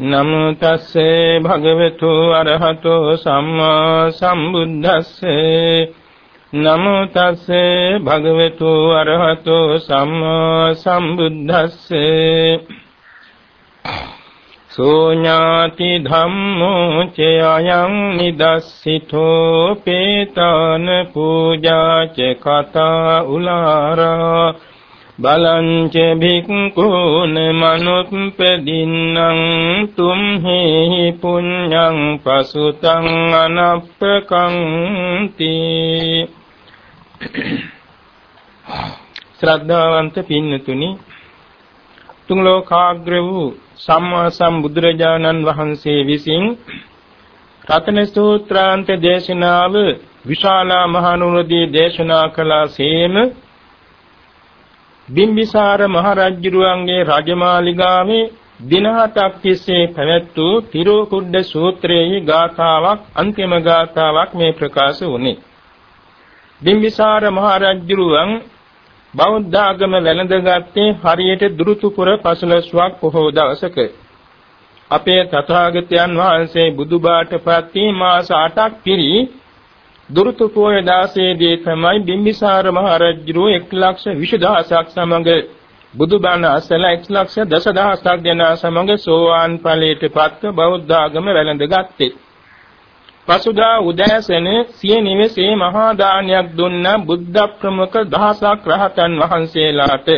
නමෝ තස්සේ භගවතු අරහතෝ සම්මා සම්බුද්දස්සේ. නමෝ තස්සේ භගවතු අරහතෝ සම්මා සම්බුද්දස්සේ. සෝඤාති ධම්මෝ චයං නිදස්සිතෝ පේතන පූජා ච කතා උලාරා. බලංච භික්ඛූන මනුප්පදින්නං තුම්හි පුඤ්ඤං පසුතං අනප්පකංති ශ්‍රද්ධාවන්ත පින්නතුනි තුන් ලෝකාග්‍ර වූ සම්මා සම්බුදුරජාණන් වහන්සේ විසින් රතන සූත්‍රාන්ත දේශනාව විශාලා මහනුවරදී දේශනා කළාseම බිම්බිසාර මහරජුරුවන්ගේ රජමාලිගාවේ දින හතක් තිස්සේ පැවැත් වූ තිරෝකුඩ සූත්‍රයේ ගාථාවක් අන්තිම ගාථාවක් මේ ප්‍රකාශ වුණේ. බිම්බිසාර මහරජුරුවන් බෞද්ධ ආගම වැළඳගත්තේ හරියට දුරුතුපුර පසළොස්වක් පොහොව දවසක. අපේ තථාගතයන් වහන්සේ බුදුබාටපත් වී මාස 8ක් පිරි දුරුතු පොය 16 දී තමයි බිම්බිසාර මහ රජුගේ 120000ක් සමග බුදුබණ අසල 110000ක් දෙනා සමග සෝවාන් ඵලයට පත්ව බෞද්ධ ආගම වැළඳගත්තේ. පසුදා උදෑසන සිය නිවසේ මහා දානයක් දුන්න බුද්ධ ප්‍රමුඛ දහසක් රහතන් වහන්සේලාට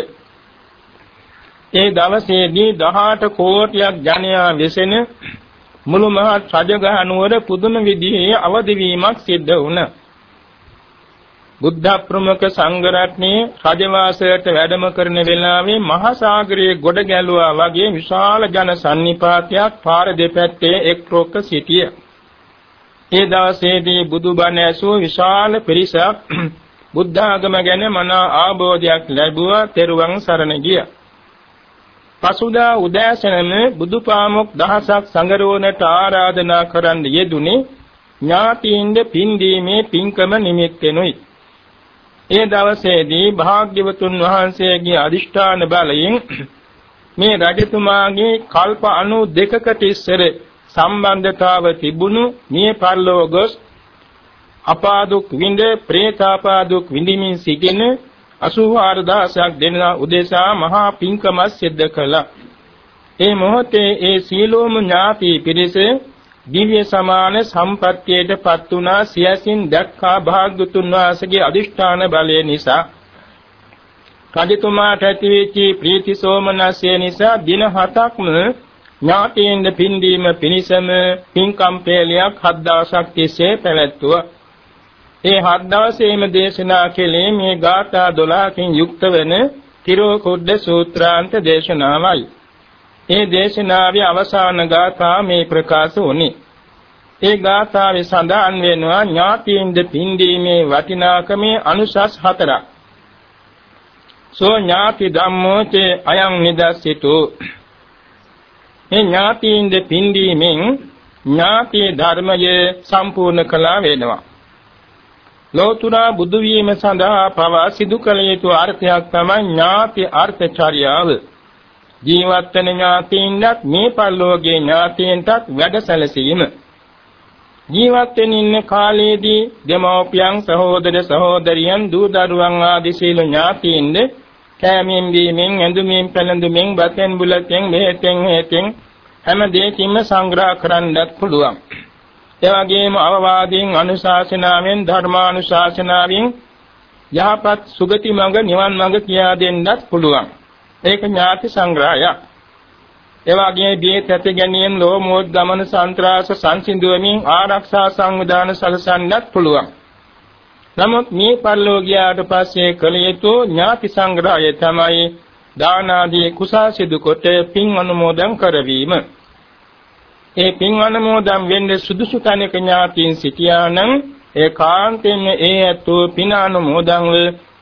ඒ දවසේදී 18 කෝටියක් ජනයා වෙසෙන මුළු මහත් රජගහ නුවර පුදුම විදිහේ අවදි වීමක් සිද්ධ වුණා. බුද්ධ ප්‍රමුඛ සංඝ රත්නයේ රජවාසයට වැඩම කරන වෙලාවේ මහා සාගරයේ ගොඩ ගැලුවා වගේ විශාල ජන සන්නිපාතයක් පාර දෙපැත්තේ එක් රොක්ක සිටිය. ඒ දවසේදී බුදුබණ ඇසූ විශාල පිරිසක් බුද්ධ ආගම ගැන මන ආબોධයක් ලැබුවා තෙරුවන් සරණ ගියා. පසුදා උදෑසනම බුදුපාමොක් දහසක් සංගරෝණට ආරාධනා කරන්න යෙදුනේ ඥාතීන්ද පින්දීමේ පින්කම නිමිත්තෙනුයි. ඒ දවසේදී භාග්‍යවතුන් වහන්සේගේ අදිෂ්ඨාන බලයෙන් මේ රජතුමාගේ කල්ප 92කට ඉස්සර සම්බන්ධතාව තිබුණු මේ පරලෝකස් අපාදුක් විඳ ප්‍රේතාපාදුක් විඳිමින් සිටින 84000ක් දෙනා උදෙසා මහා පිංකම සිද්ධ කළා. ඒ මොහොතේ ඒ සීලෝම ඥාති පිරිස දිව්‍ය සමාන සම්පත්තියටපත් වුණා සියසින් දැක්කා භාග්‍යතුන් වහන්සේගේ අදිෂ්ඨාන බලය නිසා රජතුමාට ඇතිවෙච්ච ප්‍රීති සෝමනසය නිසා දින හතක්ම ඥාතීන්ද පින්දීම පිණිසම පින්කම් පෙළියක් හත් දවසක් තිස්සේ පැවැත්වුවා ඒ හත් දවසේම දේශනා කළේ මේ ගාථා 12කින් යුක්ත වෙන තිරෝකුඩ්ඩ සූත්‍රාන්ත දේශනාවයි. ඒ දේශනාවේ අවසාන ගාථා මේ ප්‍රකාශ වුණේ. ඒ ගාථාවේ සඳහන් වෙනවා ඥාතීන්ද පින්දීමේ වටිනාකමේ අනුසස් හතරක්. සෝ ඥාති ධම්මෝ චේ අයං නිදස්සිතෝ මේ ඥාතීන්ද පින්දීමෙන් ඥාති ධර්මයේ සම්පූර්ණ කළා වෙනවා. ලෝතුරා බුදු වීම සඳහා පවා සිදු කළ යුතු අර්ථයක් තමයි ඥාති අර්ථචර්යාව. ජීවත් වෙන ඥාතීන්වත් මේ පරිලෝකයේ ඥාතීන්ටත් වැඩ සැලසීම. ජීවත් වෙන ඉන්න කාලයේදී දෙමෝපියන් සහෝදර සහෝදරියන් දූ දරුවන් ආදී සීල ඥාතීන්ද කෑමෙන් බීමෙන් ඇඳුමින් පැළඳුමින් බතෙන් බුලතෙන් මෙහෙතෙන් හේතෙන් හැම දෙයකින්ම සංග්‍රහ කරන්නත් පුළුවන්. ඒ වගේම අවවාදයෙන් අනුශාසනාවෙන් ධර්මානුශාසනාවෙන් යහපත් සුගති මඟ නිවන් මඟ කියා දෙන්නත් පුළුවන්. ඒක ඥාති සංග්‍රහයක්. ඒ වගේම බියත් ඇති ගැනීම ලෝමෝත් ගමන සන්ත්‍රාස සංසිඳුවමින් ආරක්ෂා සංවිධාන සලසන්නත් පුළුවන්. නමුත් මේ පරිලෝකියාට පස්සේ කළ යුතු ඥාති සංග්‍රහය තමයි දාන ආදී කුසල් සිදු කොට පින් අනුමෝදන් කරවීම. ඒ පින් අනුමෝදන් වෙන්නේ සුදුසු තැනක ඥාතීන් සිටියා නම් ඒකාන්තයෙන්ම ඒ ඇත්තෝ පින් අනුමෝදන්ව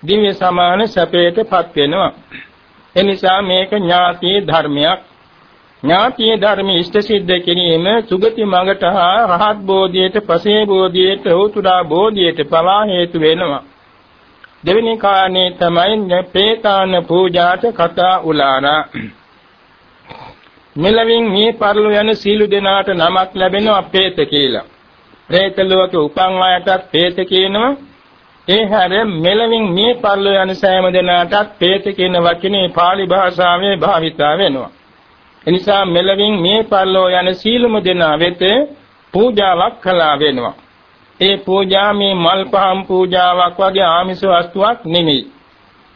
දිව්‍ය සමාන සැපයටපත් වෙනවා. එනිසා මේක ඥාති ධර්මයක්. ඥාති ධර්ම ඉෂ්ට සිද්ධ කිරීම සුගති මඟට හා රහත් බෝධියට පසේ බෝධියට උතුරා බෝධියට පවා හේතු වෙනවා. දෙවෙනි කාරණේ තමයි ප්‍රේතාන පූජාට කතා උලානා මෙලවින් මේ පරිලෝ යන සීළු දෙනාට නමක් ලැබෙනවා പ്രേත කියලා. പ്രേත ලෝකේ උපන් අයටත් പ്രേත කියනවා. ඒ හැර මෙලවින් මේ පරිලෝ යන සෑම දෙනාටත් പ്രേත කියන වචනේ pāli භාෂාවේ භාවිතා වෙනවා. එනිසා මෙලවින් මේ පරිලෝ යන සීලුම දෙනා වෙත පූජාවක් කළා වෙනවා. ඒ පූජා මේ මල් පහන් පූජාවක් වගේ ආමිෂ වස්තුවක් නෙමෙයි.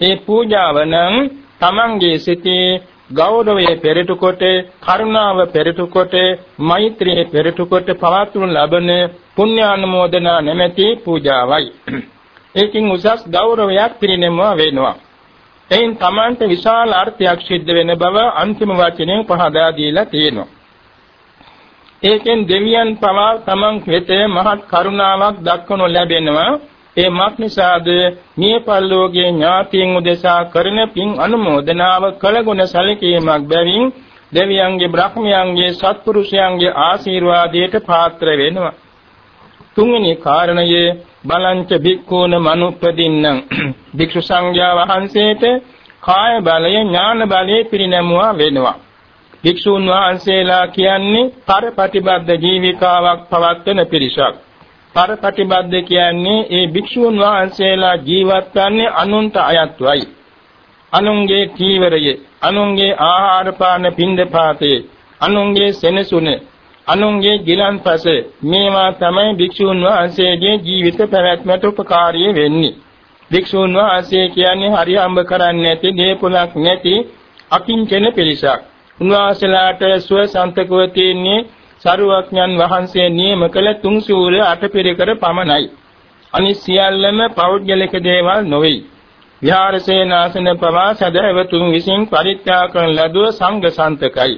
ඒ පූජාව නම් තමන්ගේ සිතේ ගෞරවය පෙරට කොට කරුණාව පෙරට කොට මෛත්‍රිය පෙරට කොට පවත්වනු ලබන පුණ්‍යානුමෝදනා නැමැති පූජාවයි. ඒකින් උසස් ගෞරවයක් පිරිනැමුවා වෙනවා. එයින් තමන්ට විශාල අර්ථයක් සිද්ධ වෙන බව අන්තිම වචනයෙන් පහදා දීලා තියෙනවා. ඒකෙන් දෙවියන් පවා තමන් වෙත මහත් කරුණාවක් දක්වනු ලැබෙනවා. ඒ මක්නිසාද මේ පල්ලෝගේ ඥාතීන් උදෙසා කරන පින් අනුමෝදනාව කළගුණ සැලකීමක් බැවින් දෙවියන්ගේ බ්‍රහ්මයන්ගේ සත්පුරුෂයන්ගේ ආශිර්වාදයට පාත්‍ර වෙනවා. තුන්වෙනි කාරණයේ බලංච භික්ඛූන මනුප්පදින්නම් භික්ෂු සංඝයා වහන්සේට කාය බලය ඥාන බලය පිරිනැමුවා වෙනවා. භික්ෂූන් වහන්සේලා කියන්නේ පරපටිබද්ධ ජීවිකාවක් පවත්වන පිරිසක්. පරපටිබද්ධ කියන්නේ ඒ භික්ෂූන් වහන්සේලා ජීවත් වන්නේ අනුන්ට අයත්වයි. අනුන්ගේ කීවරයේ, අනුන්ගේ ආහාර පාන පින්දපාතේ, අනුන්ගේ සෙනසුන, අනුන්ගේ ගිලන්පස මේවා තමයි භික්ෂූන් වහන්සේගේ ජීවිත පැවැත්මට උපකාරී වෙන්නේ. භික්ෂූන් වහන්සේ කියන්නේ හරි හම්බ කරන්නේ නැති, දීපුලක් නැති අකිංචන පිරිසක්. උන්වහන්සේලාට සුවසන්තකව තියෙන්නේ සරුවක්ඥන් වහන්සේ නියම කළ තුන් සූර්ය අටපිරිකර පමණයි. අනිත් සියල්ලම පෞද්ගලික දේවල් නොවේ. විහාරසේනාසන පවා සදහවතුන් විසින් පරිත්‍යාග කරන ලදුව සංඝ සන්තකයි.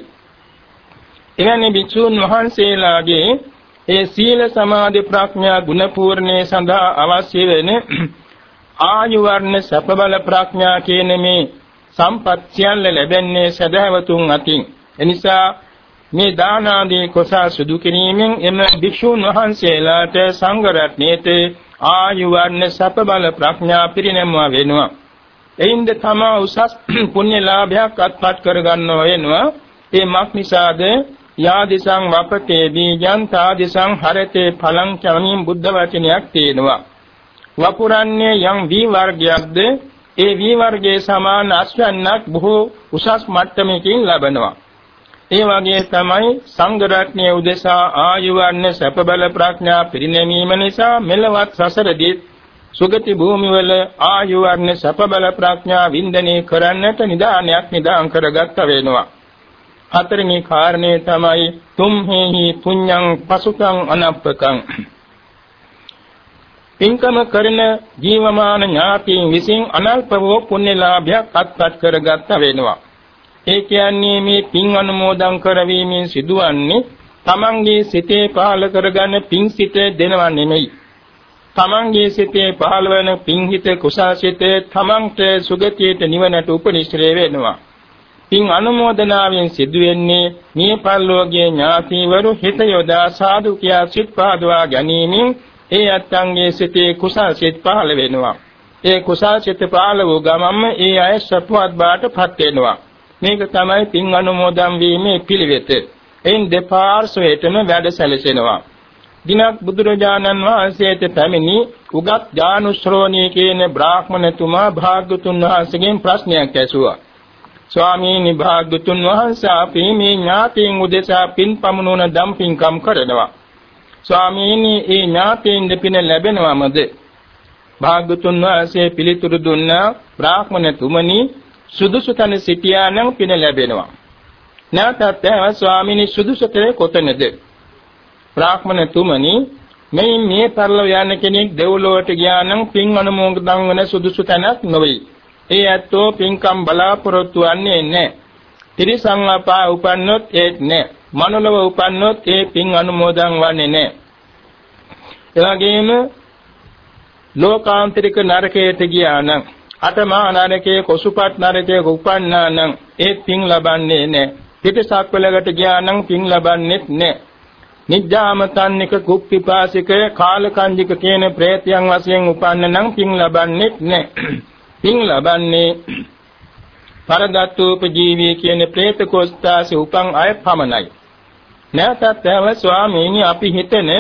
එවැනි භික්ෂුන් වහන්සේලාගේ ඒ සීල සමාධි ප්‍රඥා ගුණ පූර්ණේ සඳහා අවශ්‍ය වෙන ආයු වර්ණ සප බල ප්‍රඥා කියන මේ සම්පත් සියල්ල ලැබෙන්නේ සදහවතුන් අතින්. එනිසා මේ දාන ආදී කුසල් සිදු කිරීමෙන් එම භික්ෂුන් වහන්සේලාට සංඝ රත්නයේත ආයු වර්ණ සප බල ප්‍රඥා පිරිනැමුවා වෙනවා. එයින්ද තමා උසස් පුණ්‍ය ලාභයක් අත්පත් කරගන්නවා වෙනවා. ඒ මක් නිසාද යාදිසං වපතේ බීජං තාදිසං හරතේ ඵලං චවණින් බුද්ධ වචනයක් තියෙනවා. වපුරන්නේ යම් වී වර්ගයක්ද ඒ වී වර්ගයේ සමාන අස්වැන්නක් බොහෝ උසස් මට්ටමකින් ලබනවා. ඒ වගේ තමයි සංඝ රත්නයේ උදෙසා ආයුවන්න සැප බල ප්‍රඥා පිරිනැමීම නිසා මෙලවත් සසරදී සුගති භූමිවල ආයුවන්න සැප බල ප්‍රඥා වින්දනය කරන්නට නිදානයක් නිදාන් කරගත්ත වෙනවා. හතරෙනි කාරණේ තමයි තුම්හෙහි පුඤ්ඤං පසුකං අනප්පකං පින්කම කරන ජීවමාන ඥාතීන් විසින් අනල්ප වූ පුණ්‍ය ලාභයක් අත්පත් කරගත්ත වෙනවා. ඒ කියන්නේ මේ පින් අනුමෝදන් කරවීමෙන් සිදුවන්නේ තමන්ගේ සිතේ පහළ කරගන්න පින් සිත දෙනව නෙමෙයි. තමන්ගේ සිතේ පහළ වෙන පින් හිත කුසල් සිත තමන්ට සුගතියට නිවනට උපනිශ්‍රේ වෙනවා. පින් අනුමෝදනාවෙන් සිදුවෙන්නේ මේ පල්ලෝකයේ ඥාතිවරු හිත යොදා සාදු කියා සිත් පාදවා ගැනීමෙන් ඒ අත්ංගේ සිතේ කුසල් සිත් පහළ වෙනවා. ඒ කුසල් සිත පහළ වූ ගමන්ම ඒ අය සපුවත් බාටපත් වෙනවා. මේක තමයි පින් අනුමෝදන් වීමේ පිළිවෙත. එයින් දෙපාර්ශ්වයටම වැඩ සැලසෙනවා. දිනක් බුදුරජාණන් වහන්සේට පැමිණි උගත් ඥානුශ්‍රෝණී කියන බ්‍රාහ්මණතුමා භාග්‍යතුන් වහන්සේගෙන් ප්‍රශ්නයක් ඇසුවා. ස්වාමීනි භාග්‍යතුන් වහන්සේ අපි මේ ඥාතීන් උදෙසා පින් පමුණුන දම් පින්කම් කරනවා. ස්වාමීනි ඒ ඥාතීන් දෙපින ලැබෙනවමද? භාග්‍යතුන් වහන්සේ පිළිතුරු දුන්නා බ්‍රාහ්මණතුමනි සුදුසු තැන සිටියා නම් පින ලැබෙනවා. නැවතත් ඇහ ස්වාමීනි සුදුසු තැන කොතනද? බ්‍රාහ්මණ තුමනි මේ මේ පරිලව යන කෙනෙක් දෙව්ලොවට ගියා නම් පින් අනුමෝදන් වන සුදුසු තැනක් නොවේ. ඒ ඇත්තෝ පින්කම් බලාපොරොත්තු වෙන්නේ නැහැ. ත්‍රිසං අපා උපන්නොත් ඒත් නැහැ. මනුලව උපන්නොත් ඒ පින් අනුමෝදන් වන්නේ නැහැ. එවැගේම ලෝකාන්තරික නරකයට ගියා නම් අටමා නරකයේ කොසුපත් නරකයේ උපන්නා නම් ඒ පින් ලබන්නේ නැහැ. පිටසක් වලකට ගියා නම් පින් ලබන්නේත් නැහැ. නිජ්ජාමතන්නික කුප්පිපාසික කාලකන්ජික කියන ප්‍රේතයන් වශයෙන් උපන්න නම් පින් ලබන්නේත් නැහැ. පින් ලබන්නේ පරදත්තූපජීවී කියන പ്രേත කොස්තාසේ උපන් අය පමණයි. නැවතත් ඇව ස්වාමීනි අපි හිතන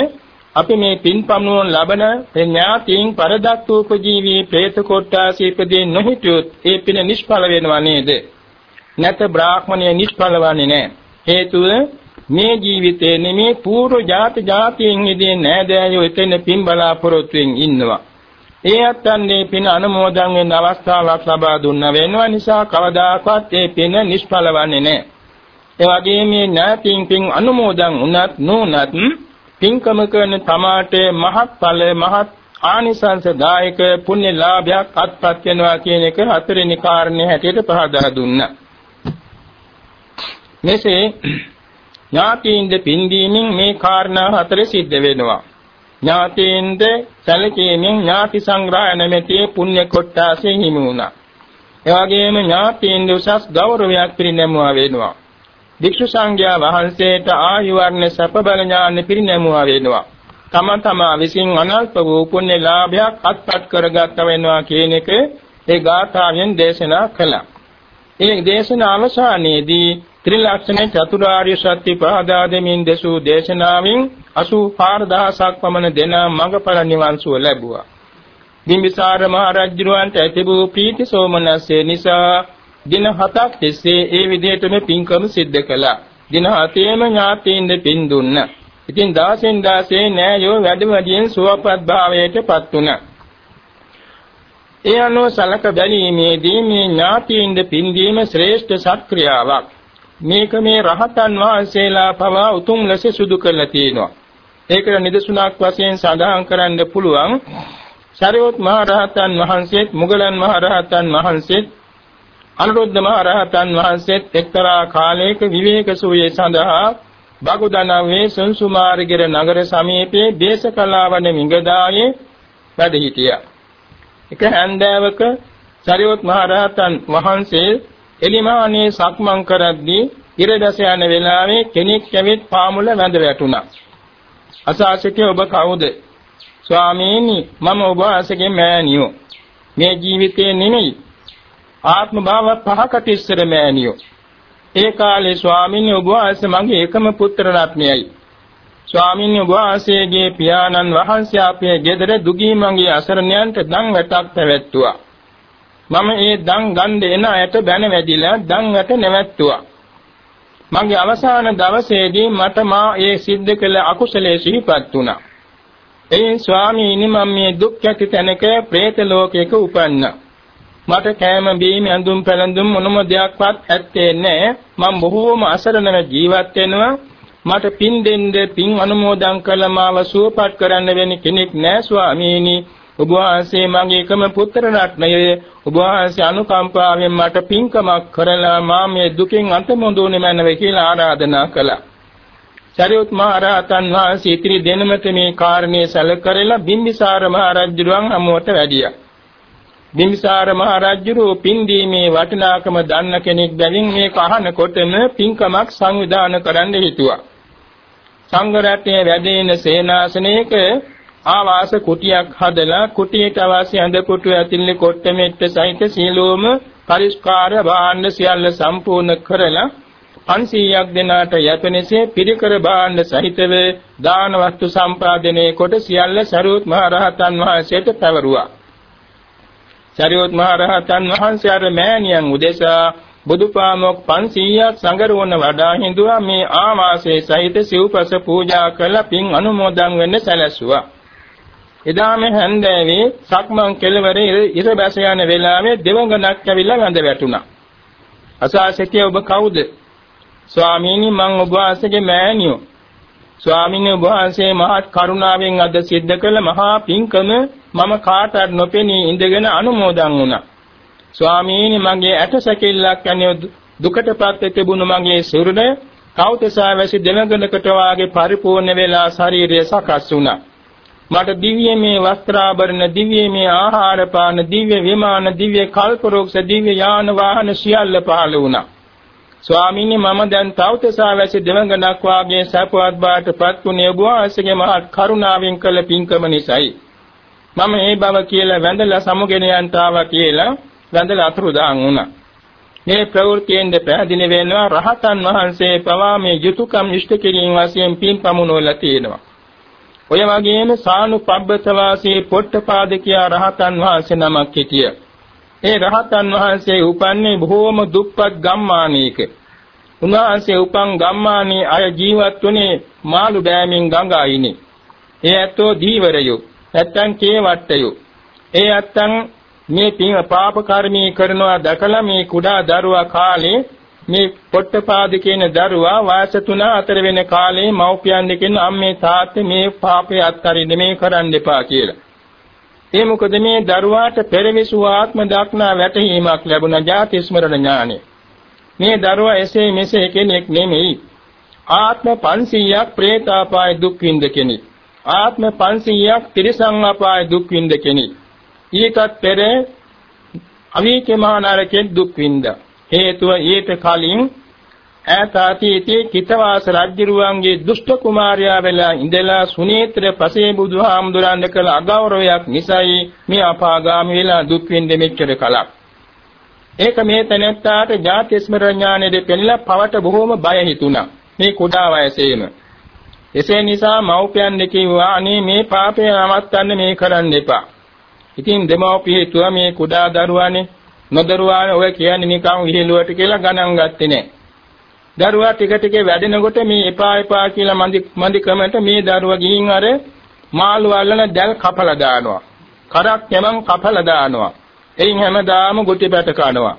අපි මේ පින් පමුණුවන ලබන ඥාතීන් පරදත්තූපජීවී പ്രേත කොට්ටාසේ ඉපදී නොහිටියොත් ඒ පින නිෂ්ඵල වෙනවා නේද? නැත බ්‍රාහ්මණය නිෂ්ඵල වන්නේ නැහැ. හේතුව මේ ජීවිතේ නෙමේ පූර්ව ජාති ජාතියෙන් ඉදී නෑදෑයෝ එතන පින් බලාපොරොත්තුෙන් ඉන්නවා. ඒ අත්න්නේ පින අනුමෝදන් වෙන අවස්ථාවක් ලබා දුන්න වෙනවා නිසා කවදාකවත් ඒ පින නිෂ්ඵල වන්නේ නැහැ. ඒ වගේම මේ ඥාතින් පින් අනුමෝදන් වුණත් නොඋනත් පින්කම කරන තමාට මහත්ඵල මහත් ආනිසංසදායක පුණ්‍ය ලාභයක් අත්පත් වෙනවා කියන එක හතරෙනි කාරණේ හැටියට පහදා දුන්නා. මෙසේ ඥාතීන්ද පින්දීමෙන් මේ කාරණා හතර සිද්ධ වෙනවා. ඥාතීන්ද සැලකීමෙන් ඥාති සංග්‍රහය නැමැති පුණ්‍ය කොට්ටාසේ හිමි වුණා. ඒ වගේම ඥාතීන්ද උසස් ගෞරවයක් පිරිනැමුවා වෙනවා. භික්ෂු සංඝයා වහන්සේට ආයු වර්ණ සැප බල ඥාන පිරිනැමුවා වෙනවා. තම තමා විසින් අනල්ප වූ පුණ්‍ය ලාභයක් අත්පත් කරගත් වෙනවා කියන එක ඒ ගාථාවෙන් දේශනා කළා. ඒ දේශන අවසානයේදී ත්‍රිලක්ෂණ චතුරාර්ය සත්‍ය පහදා දෙමින් දසූ දේශනාවෙන් 84000ක් පමණ දෙන මඟඵල නිවන් සුව ලැබුවා. බිම්බිසාර මහ රජුවන්ට ඇතිවූ ප්‍රීති සෝමනස්සේ නිසා දින හතක් තිස්සේ ඒ විදිහටම පින්කම සිද්ධ කළා. දින හතේම ඥාතීන්ද පින් දුන්නා. ඉතින් දාසෙන් දාසේ නෑයෝ වැඩි වැඩියෙන් සුවපත් භාවයට පත් වුණා. ඒ අනුව සලක බැලීමේදී මේ ඥාතීන්ද පින්දීම ශ්‍රේෂ්ඨ සත්ක්‍රියාවක්. මේක මේ රහතන් වහන්සේලා පවා උතුම් ලෙස සිදු කරලා තියෙනවා. ඒකට නිදසුණක් වශයෙන් සඳහන් කරන්න පුළුවන්. සරියොත් මහ රහතන් වහන්සේත් මුගලන් මහ රහතන් වහන්සේත් අනුරුද්ධ මහ රහතන් වහන්සේත් එක්තරා කාලයක විවේක සූයේ සඳහා බගුදනවේ සංසුමාරගිර නගර සමීපයේ දේශකලාවන මිගදායේ වැඩ සිටියා. එක හැන්දෑවක සරියොත් මහ රහතන් වහන්සේ එලිමානේ සක්මන් කරද්දී ඉරදැස යන වෙලාවේ කෙනෙක් කැවිත් පාමුල වැඳ වැටුණා. අසාසිතේ ඔබ කවුද? ස්වාමීනි මම ඔබ ආසගේ මෑණියෝ. මේ ජීවිතේ නෙමෙයි. ආත්ම භාව පහකට ඉස්සර මෑණියෝ. ඒ කාලේ ස්වාමීනි ඔබ ආස මගේ එකම පුත්‍ර රත්නයයි. ස්වාමීන් වහන්සේගේ පියාණන් වහන්සේ අපේ ගෙදර දුගී මගේ අසරණයන්ට දන් වැටක් පැවැත්තුවා. මම ඒ දන් ගන්න එන අයට බැන වැදිලා දන් වැට නැවැත්තුවා. මගේ අවසාන දවසේදී මට මා ඒ සිද්ධ කළ අකුසලයේ සිහිපත් වුණා. එයින් ස්වාමීනි මම මේ දුක් ඇති තැනක പ്രേත ලෝකයක උපන්නා. මට කෑම බීම ඇඳුම් පැළඳුම් මොනම දෙයක්වත් ඇත්තේ නැහැ. මම බොහෝම අසරණව ජීවත් වෙනවා. මට පින් දෙන්න පින් අනුමෝදන් කළ මාව සුවපත් කරන්න වෙන කෙනෙක් නැහැ ස්වාමීනි. ඔබ වහන්සේ මගේ එකම පුත්‍ර රත්නය ඔබ වහන්සේ අනුකම්පාවෙන් මට පින්කමක් කරලා මා මේ දුකින් අත මොඳුනේ මැනව කියලා ආරාධනා කළා. සරියුත් මහ රහතන් වහන්සේ ඉතිරි දෙනමත මේ කාරණේ සැලකරලා බිම්බිසාර මහ රජුරුවන් හමුවට වැඩියා. බිම්බිසාර මහ රජුරු පින්දීමේ වටිනාකම දන්න කෙනෙක් බැවින් මේක අහනකොටම පින්කමක් සංවිධානය කරන්න හිතුවා. සංඝ රත්නයේ වැඩෙන සේනාසනයක ආවාස කුටියක් හදලා කුටියට අවශ්‍ය ඇඳ පුටු ඇතිල්ලේ කොට්ට මෙට්ට සහිත සීලෝම පරිස්කාර භාණ්ඩ සියල්ල සම්පූර්ණ කරලා 500ක් දෙනාට යැපෙනසේ පිරිකර භාණ්ඩ සහිතව දාන වස්තු සම්පාදනයේ කොට සියල්ල සරියුත් මහ රහතන් වහන්සේට පැවරුවා. සරියුත් මහ රහතන් වහන්සේ අර මෑණියන් උදෙසා බුදුපාමොක් 500ක් සංගරවන වඩා හිඳුවා මේ ආවාසයේ සහිත සිව්පස පූජා කළ පින් අනුමෝදන් වෙන්න සැලැස්සුවා. එදාම හැන්දෑවේ සක්මන් කෙළවරේ ඉර බැස යන වෙලාවේ දෙවඟනක් ඇවිල්ලා වැඳ වැටුණා. අසාසිතිය ඔබ කවුද? ස්වාමීනි මං ඔබ වහන්සේගේ මෑණියෝ. ස්වාමීනි ඔබ වහන්සේ මහත් කරුණාවෙන් අද සිද්ධ කළ මහා පිංකම මම කාටවත් නොපෙනී ඉඳගෙන අනුමෝදන් වුණා. ස්වාමීනි මගේ ඇටසැකිල්ලක් යන්නේ දුකටපත් තිබුණු මගේ සිරුර කවුතසා වැසි දෙවඟනකට වාගේ පරිපූර්ණ වෙලා ශරීරය සකස් වුණා. මට දිව්‍යමය වස්ත්‍රාභරණ දිව්‍යමය ආහාර පාන දිව්‍ය විමාන දිව්‍ය කල්පරෝක්ෂ දිව්‍ය යාන වාහන සියල්ල පහළ වුණා ස්වාමීනි මම දැන් තවතසා වැසි දෙවඟනක් වාගේ සපවත් බාටපත් වුණේ ඔබ වහන්සේගේ මහත් කරුණාවෙන් කළ පින්කම නිසායි මම මේ බව කියලා වැඳලා සමුගෙන යන්තාවා කියලා වැඳලා අතුරුදාන් වුණා මේ ප්‍රවෘත්තියෙන් පැහැදිලි වෙනවා රහතන් වහන්සේ පවා මේ යුතුයකම් ඉෂ්ට කිරීම වශයෙන් පින් පමුණුවලා තියෙනවා. ඔය වගේම සානුපබ්බත වාසී පොට්ටපාද කියා රහතන් වහන්සේ නමක් හිටිය. ඒ රහතන් වහන්සේ උපන්නේ බොහෝම දුප්පත් ගම්මානයක. උන්වහන්සේ උපන් ගම්මානයේ අය ජීවත් වුණේ මාළු බෑමින් ගඟ අයිනේ. ඒ ඇත්තෝ දීවරයෝ නැත්තම් කේවට්ටයෝ. ඒ ඇත්තන් මේ පින් පාප කර්මී කරනවා දැකලා මේ කුඩා දරුවා කාලේ මේ පොට්ටපාද කියන දරුවා වාස 3 4 වෙන කාලේ මව්පියන් දෙකින් අම්මේ තාත්තේ මේ පාපේ අත්හරින්න මේ කරන්න එපා කියලා. ඒ මොකද මේ දරුවාට පෙරවිසු ආත්ම දක්නා වැටහීමක් ලැබුණා ජාති ස්මරණ ඥානෙ. මේ දරුවා එසේ මෙසේ කෙනෙක් නෙමෙයි. ආත්ම 500ක් പ്രേතාපාය දුක් විඳ කෙනෙක්. ආත්ම 500ක් තිරිසං අපාය දුක් විඳ කෙනෙක්. ඊටත් පෙර අවීච මහානරකෙන් දුක් විඳා. හේතුව ඊට කලින් ඈත අතීතයේ කිතවාස රජුරුවන්ගේ දුෂ්ට කුමාරයා වෙලා ඉඳලා සුනේත්‍ර පසේ බුදුහාමුදුරන් කළ අගෞරවයක් නිසායි මේ අපාගාමී වෙලා දුක් විඳෙ මෙච්චර කලක්. ඒක මේ තැනැත්තාට ජාති ස්මරණඥානෙද පෙන්ලා පවට බොහෝම බය හිතුණා. මේ කුඩා වයසේම. එසේ නිසා මව්පියන් දෙකියවා අනේ මේ පාපය නවත්තන්න මේ කරන්න එපා. ඉතින් දෙමව්පිය හිතුවා මේ කුඩා දරුවානේ නොදරුවානේ ඔය කියන්නේ නිකන් විහිළුවට කියලා ගණන් ගත්තේ නැහැ. දරුවා ටික ටික වැඩෙනකොට මේ එපා එපා කියලා මන්දි මන්දි ක්‍රමයට මේ දරුවා ගිහින් අර මාළු අල්ලන දැල් කපලා දානවා. කරක් යමන් කපලා දානවා. එයින් හැමදාම ගොටි පැට කනවා.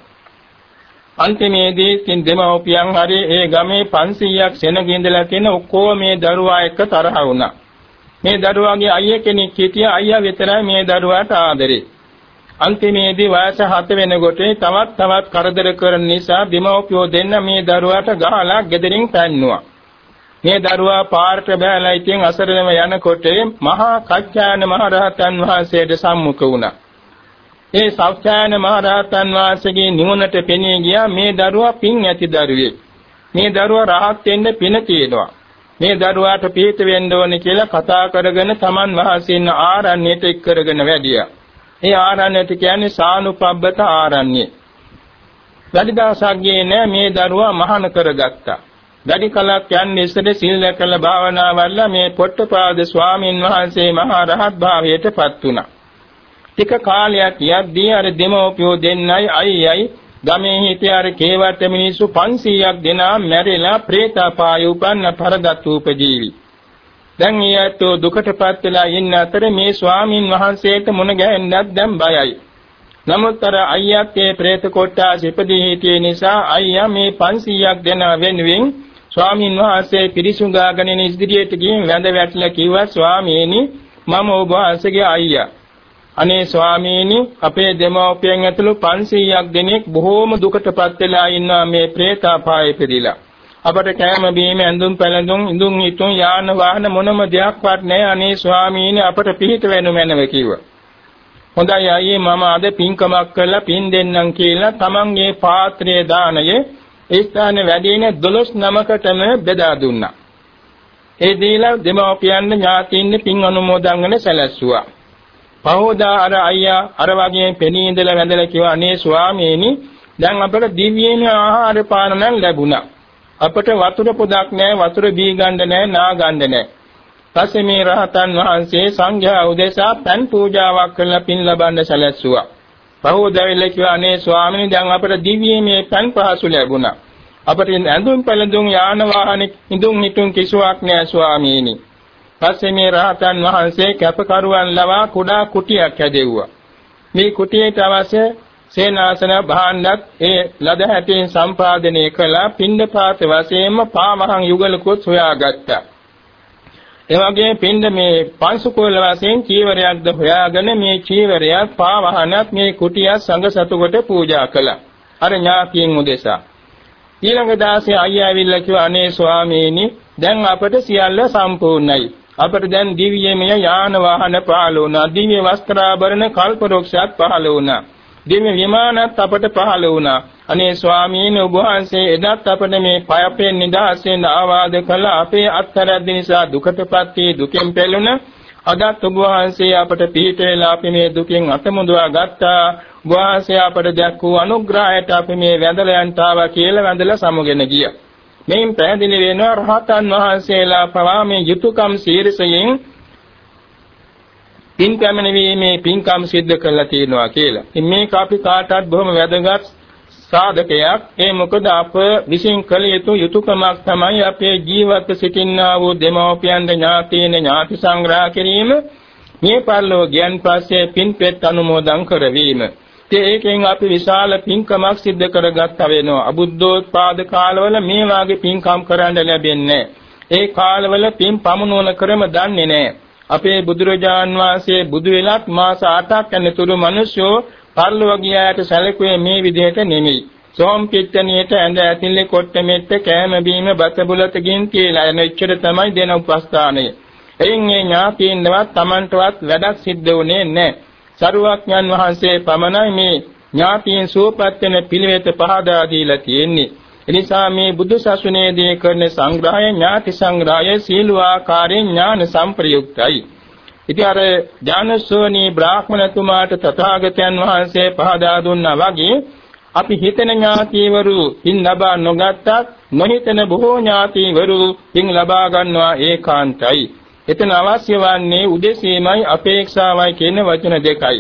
අන්තිමේදී තින් දෙමව්පියන් හරි ඒ ගමේ 500ක් සෙනග ඉඳලා තියෙන ඔක්කොම මේ දරුවා එක්ක තරහ වුණා. මේ දරුවාගේ අයියා කෙනෙක් හිටියා අයියා විතරයි මේ දරුවාට ආදරේ. අන්තිමේදී වයස 7 වෙනකොට තවත් තවත් කරදර කරන නිසා දෙමව්පියෝ දෙන්න මේ දරුවාට ගහලා ගෙදරින් පැන්නුවා. මේ දරුවා පාරට බෑලා ඉතින් අසරණව යනකොට මහා කච්චායන මහරහතන් වහන්සේට සම්මුඛ වුණා. ඒ සෞඛ්‍යායන මහරහතන් වහන්සේගේ නිවනට පෙනී ගියා මේ දරුවා පින් ඇති දරුවෙක්. මේ දරුවා රහත් වෙන්න පින තියෙනවා. මේ දරුවාට පිහිට වෙන්න ඕනේ කියලා කතා කරගෙන Taman වහන්සේන ආරණ්‍යයට එක් කරගෙන වැඩියා. ඒ ආරණ්‍යයට කියන්නේ සානුපබ්බත ආරණ්‍ය. වැඩි දවසක් ගියේ නෑ මේ දරුවා මහාන කරගත්තා. වැඩි කලක් යන්නේ ඉස්සර සිල් දැකලා භාවනා වල්ලා මේ පොට්ටපාද ස්වාමීන් වහන්සේ මහා රහත් භාවයට පත් වුණා. ටික කාලයක් යද්දී අර දෙමෝපියෝ දෙන්නයි අයියයි ගමේ හිටිය අර කේවට මිනිස්සු 500ක් දෙනා මැරිලා പ്രേතපාය උපන්න පරදත් උපජීවි. දැන් ඊයට දුකටපත් වෙලා ඉන්න අතර මේ ස්වාමින් වහන්සේට මුණ ගැහෙන්නත් දැන් බයයි. නමුත් අර අයියාගේ പ്രേත කොට්ටාස ඉපදී හිටිය නිසා අයියා මේ 500ක් දෙන වෙනුවෙන් ස්වාමින් වහන්සේ පිරිසුඟාගෙන ඉදිරියට ගිහින් වැඳ වැටලා කිව්වා ස්වාමීනි මම ඔබ වහන්සේගේ අයියා. අනේ ස්වාමීනි අපේ දෙමව්පියන් ඇතුළු 500ක් දෙනෙක් බොහෝම දුකටපත් වෙලා ඉන්නවා මේ പ്രേතාපායේ පෙරිලා. අපට කෑම බීම ඇඳුම් පැළඳුම් ඉඳුන් හිටුන් යාන වාහන මොනම දෙයක්වත් නැහැ අනේ ස්වාමීනි අපට පිහිට වෙනු මැනව කිව්වා. හොඳයි අයියේ මම අද පින්කමක් කළා පින් දෙන්නම් කියලා තමන්ගේ පාත්‍රයේ දාණය ඒ ස්ථානේ වැඩින 12 නමකටම බෙදා දුන්නා. ඒ දීලා දෙමව්පියන් ඥාතීන් පින් අනුමෝදන් වෙන සැලැස්සුවා. පහෝදා අර අයියා අර වගේ පෙනී ඉඳලා වැඳලා කිව්වා අනේ ස්වාමීනි දැන් අපට දිව්‍යමය ආහාර පාන නම් ලැබුණා. අපට වතුර පොදක් නැහැ වතුර බී ගන්න නැහැ නා ගන්න නැහැ. පස්සේ මේ රහතන් වහන්සේ සංඝයා උදෙසා පන් පූජාවක් කරලා පින් ලබන්න සැලැස්සුවා. පහෝදාවිල කිව්වා අනේ ස්වාමීනි දැන් අපට දිව්‍යමය පන් පහසු ලැබුණා. අපට ඇඳුම් පැළඳුම් යාන වාහන ඉදුම් හිටුම් කිසිවක් නැහැ ස්වාමීනි. පස්සේ මේ රහතන් වහන්සේ කැපකරුවන් ලවා කුඩා කුටියක් හැදෙව්වා. මේ කුටියට අවශ්‍ය සේනාසන භාණ්ඩත් ඒ ලද හැටින් සම්පාදනය කළා පින්ඩපාත වශයෙන්ම පාමහන් යුගලකුත් හොයාගත්තා. ඒ වගේ පින්ඩ මේ පංසුකෝල වශයෙන් චීවරයක්ද හොයාගෙන මේ චීවරයත් පාවහනත් මේ කුටිය සංඝ සතුකට පූජා කළා. අර ඥාතියින් උදෙසා. ඊළඟ දාසේ අයියා ඇවිල්ලා කිව්වා අනේ ස්වාමීනි දැන් අපට සියල්ල සම්පූර්ණයි. අපට දැන් දිව්‍යමය යාන වාහන පහළ වුණා. දිව්‍ය වස්ත්‍රාභරණ කල්පරොක්ෂයක් පහළ වුණා. දිව්‍ය විමානත් අපට පහළ වුණා. අනේ ස්වාමීන් වහන්සේ එදත් අපට මේ පයපෙන් නිදහසෙන් ආවාද කළ අපේ අත්තරද්ද නිසා දුකටපත් වී දුකෙන් පෙළුණ අදත් ඔබ වහන්සේ අපට පිහිට වෙලා අපි මේ දුකින් අත මුදවා ගත්තා. ඔබ වහන්සේ අපට දැක්වූ අනුග්‍රහයට අපි මේ වැඳලා යන්තාවා කියලා වැඳලා සමුගෙන ගියා. මෙයින් පැහැදිලි වෙනවා රහතන් වහන්සේලා පවා මේ යුතුයකම් සීරසයෙන් පින් පැමිණීමේ පින්කම් සිද්ධ කරලා තියෙනවා කියලා. ඉතින් මේක අපි කාටවත් බොහොම වැදගත් සාධකයක්. ඒ මොකද අප විසින් කළ යුතු යුතුයකමක් තමයි අපේ ජීවිත සිටින්නා වූ දෙමෝපියන් ඥාතීන් ඥාති සංග්‍රහ කිරීම. මේ පරිලෝක ගියන් පස්සේ පින්පෙත් අනුමෝදන් කරවීම. ඒකෙන් අපි විශාල පින්කමක් සිද්ධ කරගත්තා වෙනවා. අබුද්ධෝත්පාද කාලවල මේ වාගේ පින්කම් කරන්න ලැබෙන්නේ ඒ කාලවල පින් පමුණුවන ක්‍රම දන්නේ නැහැ. අපේ බුදුරජාන් වහන්සේ බුදු වෙලත් මාස 8ක් යනතුරු මිනිස්සු පරිලෝක ගියාට සැලකුවේ මේ විදිහට නෙමෙයි. සෝම් පිට්ටනියට ඇඳ ඇතිල්ලේ කොට මෙට්ට කෑම බීම බත බුලතකින් කියලා එන ඉච්ඡර තමයි දෙන උපස්ථානය. එයින් මේ ඥාතීන්වත් Tamanටවත් වැඩක් සිද්ධ වුණේ නැහැ. සරුවක්ඥන් වහන්සේ පමණයි මේ ඥාතීන් සුවපත් වෙන පිළිවෙත පහදා දීලා තියෙන්නේ. එනිසා මේ බුදු සසුනේදී කරන සංග්‍රහය ඥාති සංග්‍රහය සීල ආකාරයෙන් ඥාන සම්ප්‍රයුක්තයි. ඉතින් අර ඥානසෝනී බ්‍රාහ්මණතුමාට තථාගතයන් වහන්සේ පහදා දුන්නා වගේ අපි හිතන ඥාතිවරු පින් ලබා නොගත්තත් නොහිතන බොහෝ ඥාතිවරු පින් ලබා ගන්නවා ඒකාන්තයි. එතන අවශ්‍ය වන්නේ උදෙසීමයි අපේක්ෂාවයි කියන වචන දෙකයි.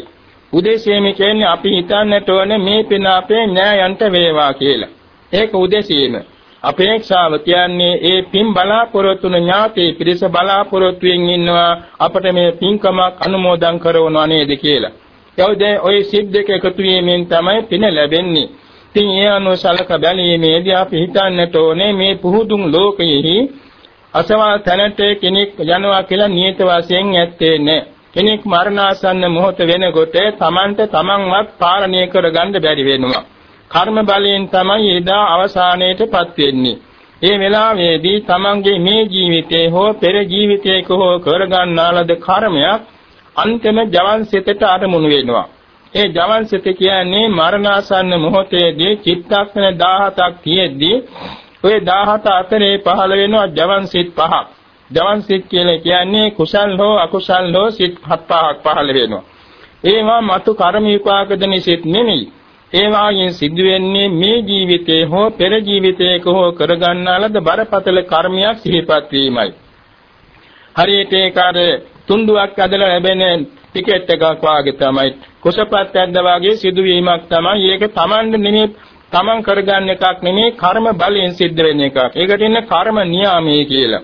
උදෙසීම කියන්නේ අපි හිතන්නට ඕනේ මේ පින අපේ ඥායන්ට වේවා කියලා. ඒක උදෙසීම. අපේක්ෂාව කියන්නේ ඒ පින් බලාපොරොත්තුන ඥාති පිරිස බලාපොරොත්තුෙන් ඉන්නවා අපට මේ පින්කමක් අනුමෝදන් කරනවා නේද කියලා. යෝද ඔය සිද්දක එකතු වීමෙන් තමයි පින ලැබෙන්නේ. ඉතින් ඒ අනුව සලක බැලීමේදී අපි හිතන්නට ඕනේ මේ පුහුදුන් ලෝකයෙහි අසවල් තැනට කෙනෙක් යනවා කියලා නියත වශයෙන් ඇත්තේ නැහැ. කෙනෙක් මරණාසන්න මොහොත වෙනකොට තමන්ට තමන්වත් පාලනය කරගන්න බැරි වෙනවා. කර්ම බලයෙන් තමයි එදා අවසානයේටපත් වෙන්නේ. ඒ වෙලාවේදී තමන්ගේ මේ ජීවිතේ හෝ පෙර ජීවිතයක හෝ කරගන්නාලද කර්මයක් අන්තිම ජවන් සිතට අරමුණු වෙනවා. ඒ ජවන් සිත කියන්නේ මරණාසන්න මොහොතේදී චිත්තක්ෂණ 17ක් තියෙද්දී ওই 17 අතරේ පහළ වෙනවා ජවන් සිත් පහක්. ජවන් සිත් කියලා කියන්නේ කුසල් හෝ අකුසල් හෝ සිත් හත් පහක් පහළ වෙනවා. ඒවා මතු කර්ම විපාක දෙන සිත් නෙමෙයි. ඒ වාගෙන් සිදුවෙන්නේ මේ ජීවිතේ හෝ පෙර ජීවිතයක හෝ කරගන්නා ලද බරපතල කර්මයක් සිහිපත් වීමයි. හරියට ඒක අර තුන්ඩුවක් ඇදලා ලැබෙන ටිකට් එකක් වාගේ තමයි කුසපත් ඇද්ද වාගේ සිදුවීමක් තමයි. ඒක Taman නෙමෙයි Taman කරගන්න එකක් නෙමෙයි කර්ම බලයෙන් සිද්ධ වෙන එකක්. ඒකට ඉන්නේ කර්ම නියාමයේ කියලා.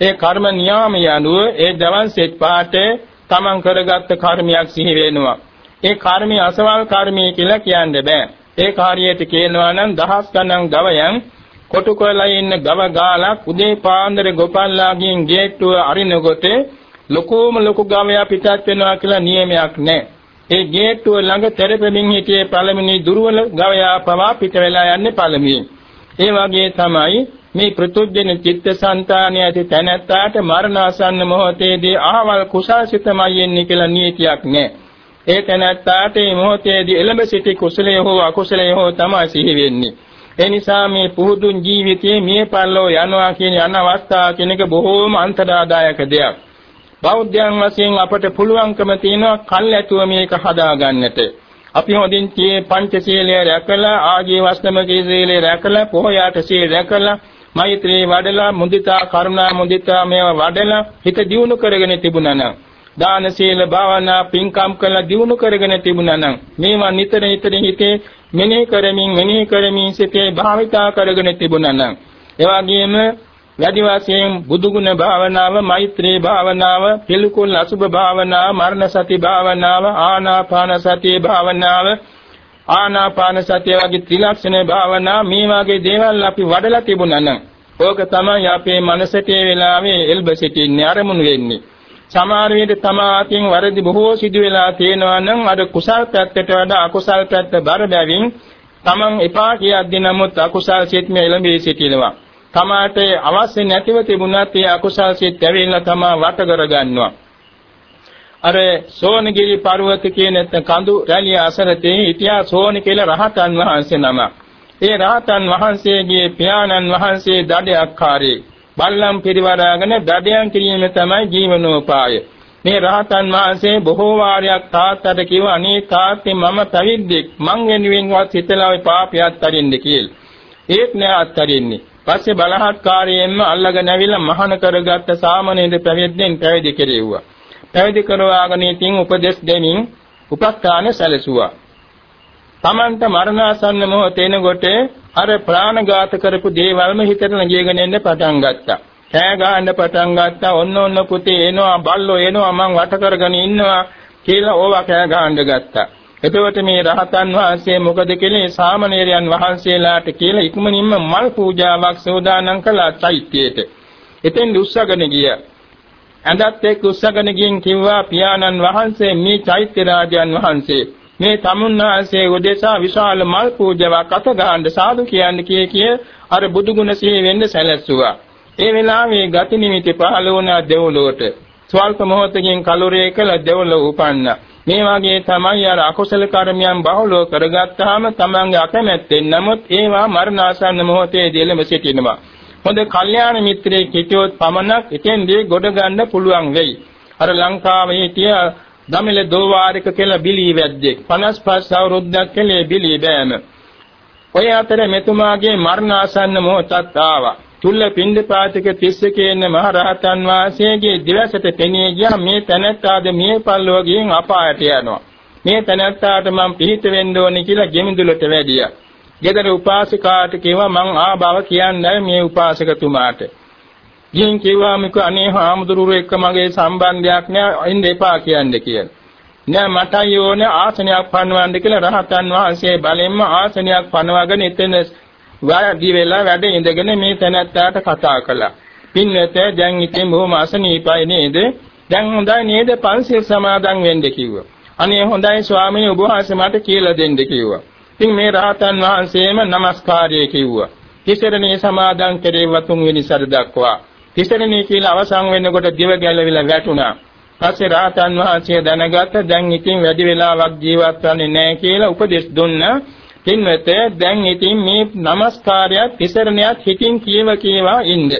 ඒ කර්ම නියාමය අනුව ඒ දවල් සෙත් පාටේ Taman කරගත්ත කර්මයක් සිහි වෙනවා. ඒ කර්මයේ අසවල් කර්මයේ කියලා කියන්න බෑ. ඒ කාර්යයට කියනවා නම් දහස් ගණන් ගවයන් කොටු කරලා ඉන්න ගව ගාලක් උදේ පාන්දර ගොපල්ලාගෙන් ගේට්ටුව අරිනකොට ලොකෝම ලොකු ගවයා පිටත් වෙනවා කියලා නියමයක් නැහැ. ඒ ගේට්ටුව ළඟ තෙරපෙමින් හිටියේ පළමුනි දුර්වල ගවයා පවා පිට වෙලා යන්නේ පළමුවෙන්. ඒ වගේ තමයි මේ පෘතුජ්ජන චිත්තසංතානිය ඇති තැනැත්තාට මරණාසන්න මොහොතේදී ආවල් කුසල්සිතමයි එන්නේ කියලා නියතියක් නැහැ. ඒ තැනැත්තාට මේ මොහොතේදී එළඹ සිටි කුසලයේ හෝ අකුසලයේ හෝ තමයි සිහි වෙන්නේ. ඒ නිසා මේ පුහුදුන් ජීවිතයේ මේ පල්ලෝ යනවා කියන යන අවස්ථාව කෙනෙක් බොහෝම අන්තරාදායක දෙයක්. බෞද්ධයන් වශයෙන් අපට පුළුවන්කම තියෙනවා කල්ැතුව මේක හදාගන්නට. අපි හොඳින් tie පංචශීලය රැකලා ආජීවස්තමක සීලය රැකලා පොහොයාට සීල රැකලා මෛත්‍රී වඩලා මුදිතා කරුණා මුදිතා මේවා වඩලා හිත දියුණු කරගෙන තිබුණා නම් දාන සීල භාවනා පින්කම් කළා දිනු කරගෙන තිබුණා නම් මේවා නිතර නිතර හිතේ මෙනෙහි කරමින් මෙනෙහි කරමින් සිතේ භාවිතා කරගෙන තිබුණා නම් එවාගෙම වැඩි වශයෙන් බුදුගුණ භාවනාව, මෛත්‍රී භාවනාව, පිළිකුල් අසුභ භාවනාව, මරණ සති භාවනාව, ආනාපාන සති භාවනාව, ආනාපාන සතිය වගේ ත්‍රිලක්ෂණ භාවනා මේ වගේ දේවල් අපි වඩලා තිබුණා නම් ඕක තමයි අපේ මනසට ඒ වෙලාවේ එල්බ සිටින්නේ අරමුණු වෙන්නේ. සමහර විට තමා අතින් වරදි බොහෝ සිදු වෙලා තියෙනවා නම් අර කුසල් පැත්තට වඩා අකුසල් පැත්ත බර බැවින් තමන් එපා කියද්දී නමුත් අකුසල් සිත්ම එළඹී සිටිනවා. තමාට අවශ්‍ය නැතිව තිබුණත් ඒ අකුසල් සිත් ඇවිල්ලා තමා වට කරගන්නවා. අර සෝනගිරි පර්වත කියන කඳු රැළිය අසරතේ හිටියා සෝන කියලා රහතන් වහන්සේ නම. ඒ රහතන් වහන්සේගේ පියාණන් වහන්සේ දඩයක්කාරී බල්ලම් පිරිවරාගෙන දඩයන් කිරීම තමයි ජීවනෝපාය. මේ රහතන් වහන්සේ බොහෝ වාරයක් තාත්තට කිව්ව අනේ තාත්තේ මම පැවිද්දෙක් මං වෙනුවෙන්වත් හිතලා ওই පාපය අත්හරින්න කියලා. ඒත් නෑ අත්හරින්නේ. පස්සේ බලහත්කාරයෙන්ම අල්ලගෙන ඇවිල්ලා මහාන කරගත්ත සාමණේර පැවිද්දෙන් පැවිදි කෙරෙව්වා. පැවිදි කරවාගෙන ඉතින් උපදෙස් දෙමින් උපස්ථාන සැලසුවා. තමන්ට මරණාසන්න මොහොතේනකොට අර ප්‍රාණඝාත කරපු දේවල්ම හිතට නැගීගෙන එන්න පටන් ගත්තා. කෑ ගහන්න පටන් ගත්තා. ඔන්න ඔන්න පුතේ එනවා බල්ලෝ එනවා මං වට කරගෙන ඉන්නවා කියලා ඕවා කෑ ගහන්න ගත්තා. එතකොට මේ රහතන් වහන්සේ මොකද කළේ සාමණේරයන් වහන්සේලාට කියලා ඉක්මනින්ම මල් පූජාවක් සෝදානම් කළා චෛත්‍යයට. එතෙන් උස්සගෙන ගියා. ඇඳත් එක්ක උස්සගෙන ගින් කිව්වා පියාණන් වහන්සේ මේ චෛත්‍ය රාජයන් වහන්සේ මේ තමුන්නාසේ උදෙසා විශාල මල් පූජාවක් අත ගන්න සාදු කියන්න කිය කිය අර බුදුගුණ සිහි වෙන්න සැලැස්සුවා. ඒ වෙලාවේ ගති නිමිති පහළ වුණා දෙව්ලොවට. ස්වල්ප මොහොතකින් කලුරේ කළ දෙව්ලොව උපන්නා. මේ වගේ තමයි අර අකුසල කර්මයන් බහුලව කරගත්තාම තමන්ගේ අකමැත්තෙන් නමුත් ඒවා මරණාසන්න මොහොතේදී එළඹ සිටිනවා. හොඳ කල්යාණ මිත්‍රයෙක් හිටියොත් පමණක් එතෙන්දී ගොඩ ගන්න පුළුවන් වෙයි. අර ලංකාවේ හිටිය දමිල දෝවාරික කියලා බිලී වැද්දෙක් 55 අවුරුද්දක් කලේ බිලී බෑම. ඔය අතර මෙතුමාගේ මරණාසන්න මොහොතක් ආවා. තුල්ල පින්දපාතික තිස්ස කියන මහ රහතන් වහන්සේගේ දිවසට පෙනී ගියා මේ තැනැත්තාද මේ පල්ලෝගින් අපායට යනවා. මේ තැනැත්තාට මම පිහිට වෙන්න ඕනේ කියලා ගෙමිදුලට වැඩියා. ගෙදර උපාසිකාට කිව්වා මං ආබව කියන්නේ මේ උපාසකතුමාට. ගිහින් කිව්වා මික අනේ හාමුදුරුවෝ එක්ක මගේ සම්බන්ධයක් නෑ ඉන්න එපා කියන්නේ කියලා. නෑ මට යෝනේ ආසනයක් පනවන්න කියලා රහතන් වහන්සේ බලෙන්ම ආසනයක් පනවගෙන එතන වාඩි වෙලා වැඩ ඉඳගෙන මේ තැනැත්තාට කතා කළා. පින්වත දැන් ඉතින් බොහොම අසනීපයි නේද? දැන් හොඳයි නේද පන්සිල් සමාදන් වෙන්න කිව්වා. අනේ හොඳයි ස්වාමීනි ඔබ වහන්සේ මට කියලා දෙන්න කිව්වා. ඉතින් මේ රහතන් වහන්සේම নমස්කාරය කිව්වා. තිසරණේ සමාදන් කෙරෙව්වා තුන්වෙනි සැර දක්වා. තිසරණේ කියලා අවසන් වෙනකොට දිව ගැලවිලා වැටුණා. පස්සේ රහතන් වහන්සේ දැනගත්ත දැන් ඉතින් වැඩි වෙලාවක් ජීවත් වෙන්නේ නැහැ කියලා උපදෙස් දුන්නා. පින්වත දැන් ඉතින් මේ নমස්කාරයත් තිසරණයත් හිතින් කියව කියවා ඉන්න.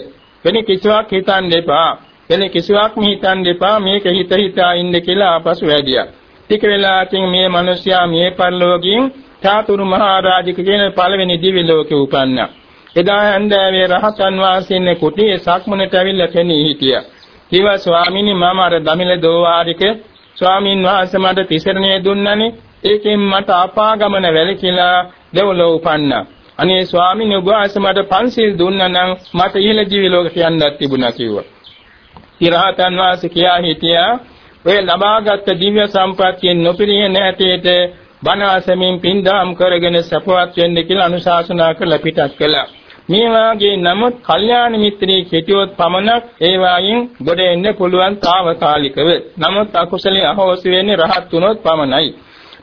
වෙන කිසිවක් හිතන්න එපා. වෙන කිසිවක් හිතන්න එපා මේක හිත හිතා ඉන්න කියලා ආපසු වැඩියා. ටික වෙලාවකින් මේ මිනිසයා මේ පරිලෝකයෙන් චාතුරු මහරජික කියන පළවෙනි දිව්‍ය ලෝකෙ උපන්නා. එදා හන්දෑවේ රහතන් වහන්සේනේ කුටියේ සක්මනට ඇවිල්ලා කෙනී හිටියා. කිව්වා ස්වාමීනි මම අර දමිල දෝවාරික ස්වාමීන් වහන්සේ මට තිසරණය දුන්නනේ. ඒකෙන් මට අපාගමන වැළකීලා දෙවලෝ උපන්නා. අනේ ස්වාමීන් වහන්සේ මට පන්සිල් දුන්නා නම් මට ඉහළ ජීවි ලෝකෙට යන්නත් තිබුණා කිව්වා. ඉරහතන් වහන්සේ කියා හිටියා ඔය ලබාගත් දිව්‍ය සම්පත්තියෙන් නොපිරිය නැහැටේට බණ අසමින් පින්දාම් කරගෙන සපවත් වෙන්න කියලා අනුශාසනා කරලා පිටත් කළා. මේ වාගේ නමුත් කල්යාණ මිත්‍රී කෙටියොත් පමණක් ඒ වායින් ගොඩ එන්න පුළුවන් తాවකාලිකව. නමුත් අකුසලයේ අහෝසි වෙන්නේ රහත් වුණොත් පමණයි.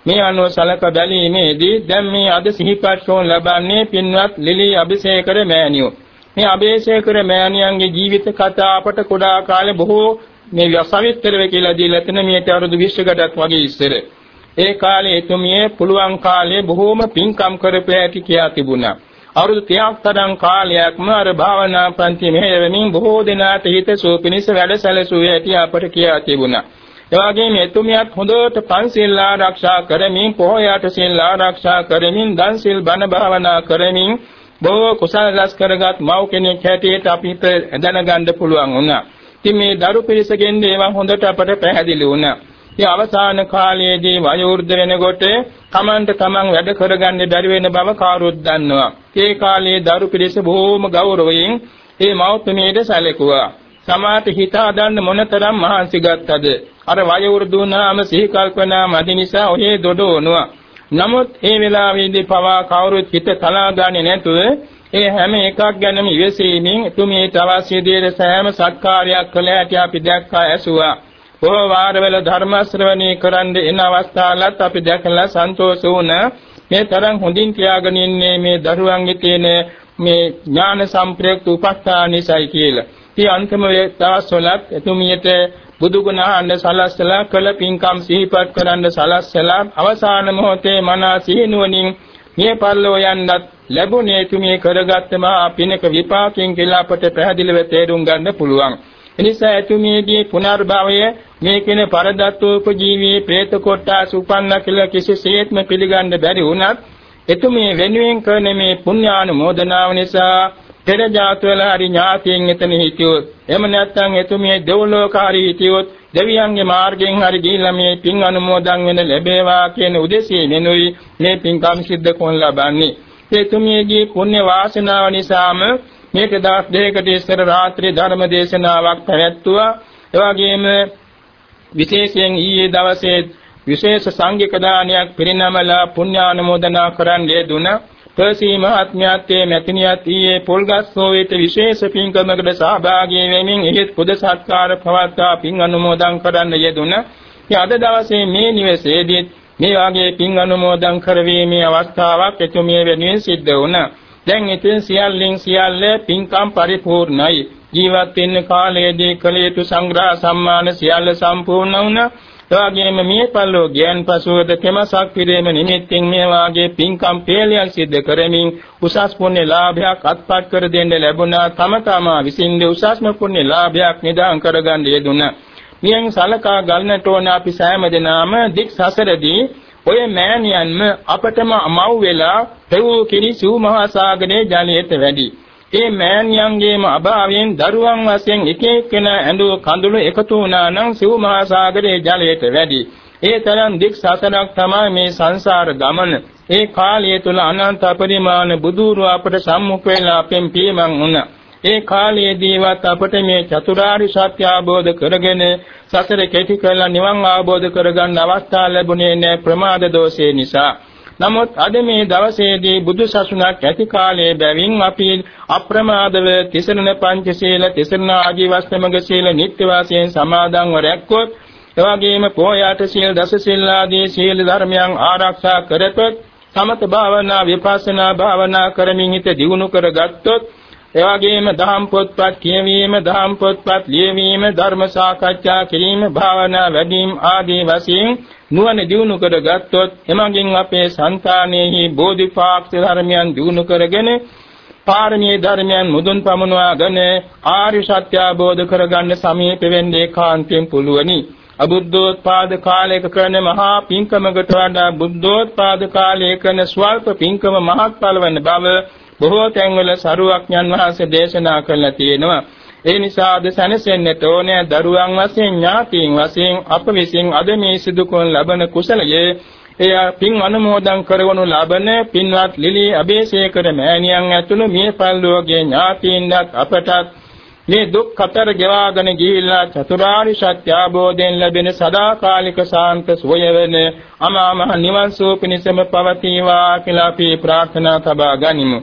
මේ අනුව සලක බැලීමේදී දැන් මේ අද සිහිපත් කරන ලබන්නේ පින්වත් ලිලි අභිෂේකර මෑණියෝ. මේ අභිෂේකර මෑණියන්ගේ ජීවිත කතා අපට කුඩා කාලේ බොහෝ මේ සවිස්තරව කියලා දීලා තියෙන මේට අවුරුදු 20කටත් වගේ ඉස්සර. ඒ කාලේ එතුමිය පුළුවන් කාලේ බොහෝම පින්කම් කරපු ඇති කියා තිබුණා. අවුරුදු 30ක් තරම් කාලයක්ම අර භාවනා පන්ති මෙහෙයවමින් බොහෝ දෙනාට හිත සූපිනිස වැඩසැලසුවේ ඇති අපට කියා තිබුණා. එවාගෙම එතුමියත් හොඳට පන්සිල් ආරක්ෂා කරමින් පොහොයට සිල් ආරක්ෂා කරමින් දන් සිල් බණ භාවනා කරමින් බොහෝ කුසල රැස් කරගත් මව් කෙනෙක් හැටියට අපිට දැනගන්න පුළුවන් වුණා. ඉතින් මේ දරු පිරිසගෙන් ඒවා හොඳට අපට පැහැදිලි වුණා. ඉතින් අවසාන කාලයේදී වයෝවෘද්ධ වෙනකොට තමන්ට තමන් වැඩ කරගන්න බැරි වෙන බව කාරුත් දන්නවා. ඒ කාලයේ දරු පිරිස බොහෝම ගෞරවයෙන් ඒ මව්තුමියට සැලකුවා. සමාත හිතා ගන්න මොනතරම් මහන්සි ගත්තද අර වයෝවෘද්ධ වුණාම සිහි කල්පනා මදි නිසා ඔහේ දොඩවනවා. නමුත් ඒ වෙලාවේදී පවා කවුරුත් හිත තලා ගන්නේ නැතුව ඒ හැම එකක් ගැනම ඉවසීමෙන් තුමේ අවශ්‍ය දේ සෑම සත්කාරයක් කළ හැටි අපි දැක්කා ඇසුවා. බොහෝ වාරවල ධර්ම ශ්‍රවණී කරන්න එන අවස්ථාවලත් අපි දැකලා සන්තෝෂ වුණා. මේ තරම් හොඳින් තියාගෙන ඉන්නේ මේ දරුවන්ගේ තියෙන මේ ඥාන සම්ප්‍රයුක්ත උපස්ථානිසයි කියලා. ඉතින් අන්තිම දවස්වලත් එතුමියට බුදු ගුණ අහන්න සලස්සලා කළ පින්කම් සිහිපත් කරන්න සලස්සලා අවසාන මොහොතේ මනස සිහිනුවණින් මේ පල්ලෝ යන්නත් ලැබුණේ තුමේ කරගත්ත මා පිනක විපාකයෙන් කියලා අපට පැහැදිලිව තේරුම් ගන්න පුළුවන්. එනිසා එතුමියගේ පුනර්භවය මේ කියන පරදත්තෝපජීවී പ്രേත කොට්ටාස උපන්න කියලා කිසිසේත්ම පිළිගන්න බැරි වුණත් එතුමිය වෙනුවෙන් කරන මේ පුණ්‍යානුමෝදනාව නිසා පෙර ජාතවල හරි ඥාතියෙන් එතන හිටියොත් එහෙම නැත්නම් එතුමිය දෙව්ලෝකාරී හිටියොත් දෙවියන්ගේ මාර්ගයෙන් හරි ගිහිල්ලා මේ පින් අනුමෝදන් වෙන ලැබේවා කියන උදෙසිය වෙනුයි මේ පින්කම් සිද්ධ කරන ලබන්නේ. එතුමියගේ පුණ්‍ය වාසනාව නිසාම මේක දවස් දෙකකට ඉස්සර රාත්‍රී ධර්ම දේශනාවක් පැවැත්තුවා එවාගෙම විශේෂයෙන් ඊයේ දවසේ විශේෂ සංඝික දානයක් පිරිනමලා පුණ්‍යානුමෝදනා කරන්න ලැබුණා පර්සී මහත්මයාත්යේ මැතිනියත් ඊයේ පොල්ගස්සෝවේට විශේෂ පින්කමකට සහභාගී වෙමින් එහෙත් පුද සත්කාර පවත්වා පින් අනුමෝදන් කරන්න යෙදුණා. ඉතින් අද දවසේ මේ නිවසේදී මේ වාගේ පින් අනුමෝදන් කරවීමේ අවස්ථාවක් එතුමිය වෙනුවෙන් සිද්ධ වුණා. දැන් ඉතින් සියල්ලෙන් සියල්ල පින්කම් පරිපූර්ණයි. ජීවත් වෙන්න කාලයේදී කළ යුතු සංග්‍රහ සම්මාන සියල්ල සම්පූර්ණ වුණා. එවාගෙම මේ පල්ලෝ ගියන් පසුවද තෙමසක් පිරීම නිමිත්තෙන් මේ වාගේ පින්කම් පේලියක් සිද්ධ කරමින් උසස් පුණ්‍ය ලාභයක් අත්පත් කර දෙන්න ලැබුණා තම තමා විසින්ද උසස්ම පුණ්‍ය ලාභයක් නිදාන් කරගන්න යෙදුණා. මියන් සලකා ගන්නට ඕන අපි සෑම දිනම දික් සසරදී ඔය මෑණියන්ම අපටම අමව් වෙලා පෙවූ කිරි සූ මහා සාගරයේ ජලයට වැඩි. ඒ මෑණියන්ගේම අභාවයෙන් දරුවන් වශයෙන් එක එක්කෙනා ඇඬුව කඳුළු එකතු වුණා නම් සිව් මහා සාගරයේ ජලයට වැඩි. ඒ තරම් දික් සසනක් තමයි මේ සංසාර ගමන. ඒ කාලය තුල අනන්ත පරිමාණ බුදුරු අපට සම්මුඛ වෙලා අපෙන් පියමන් වුණා. ඒ කාලයේදීවත් අපට මේ චතුරාර්ය සත්‍ය අවබෝධ කරගෙන සසර කෙටි කරලා නිවන් අවබෝධ කරගන්න අවස්ථාව ලැබුණේ නැහැ ප්‍රමාද දෝෂේ නිසා. නමුත් අද මේ දවසේදී බුදු සසුනක් ඇති කාලයේ බැවින් අපි අප්‍රමාදව තිසරණ පංචශීල තිසරණ ආජීවස්තමග සීල නිත්‍ය වාසයෙන් සමාදන්ව රැක්කොත් එවාගෙම පොයාට සීල දස සීල ආදී සීල ධර්මයන් ආරක්ෂා කරතොත් සමත භාවනා විපස්සනා භාවනා කරමින් හිත දියුණු කරගත්තොත් එවාගෙම දහම් පොත්පත් කියවීම දහම් පොත්පත් ලියවීම ධර්ම සාකච්ඡා කිරීම භාවනා වැඩිම ආදී වශයෙන් නුවණ දියුණු කරගත්තොත් එමගින් අපේ సంతානෙහි බෝධිපාක්ෂ ධර්මයන් දියුණු කරගෙන පාරමී ධර්මයන් මුදුන් පමුණවාගෙන ආර්ය සත්‍ය අවබෝධ කරගන්න සමීප වෙන්නේ කාන්තෙන් පුළුවනි. අබුද්ධෝත්පාද කාලයක කරන මහා පින්කමකට වඩා බුද්ධෝත්පාද කාලයක කරන ස්වල්ප පින්කම මහත්ඵල වන බව බොහෝ තැන්වල සරුවක්ඥන් වහන්සේ දේශනා කළා තියෙනවා. ඒ නිසා අද සැනසෙන්නට ඕනේ දරුවන් වශයෙන් ඥාතීන් වශයෙන් අප විසින් අද මේ සිදු කරන ලබන කුසලයේ එය පින් අනුමෝදන් කරවනු ලබන පින්වත් ලිලි අබේසේකර මෑණියන් ඇතුළු මිය පල්ලෝගේ ඥාතීන්වත් අපටත් මේ දුක් කතර ගෙවාගෙන ගිහිල්ලා චතුරාර්ය සත්‍ය අවබෝධයෙන් ලැබෙන සදාකාලික සාන්ත සෝය වෙන අමා මහ නිවන් සුව පිණිසම පවතිවා කියලා අපි ප්‍රාර්ථනා තබා ගනිමු.